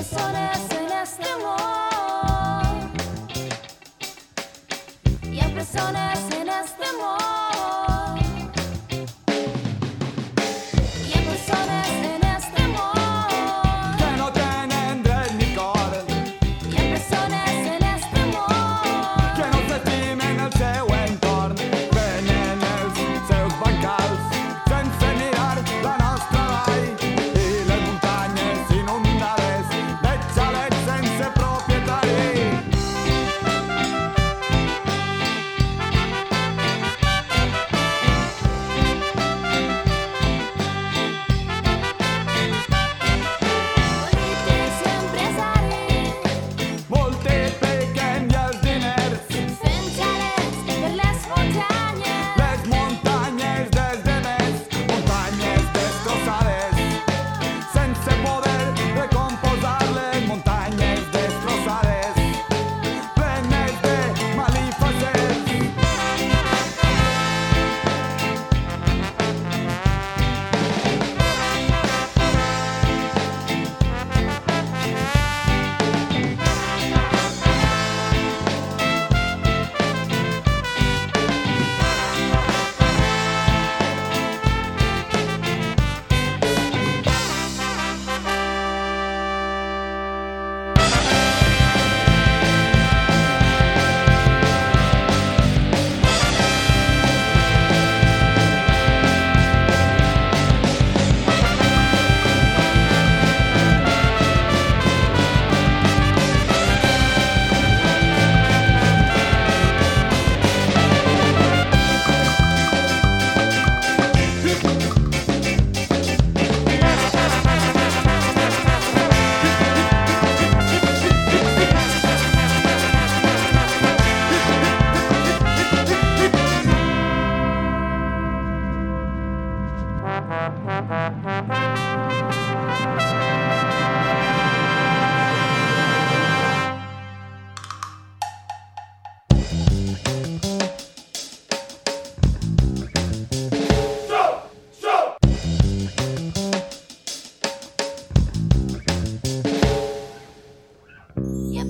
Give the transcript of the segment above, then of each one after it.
personas en este amor. Y hay personas en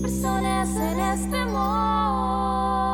personas en este mundo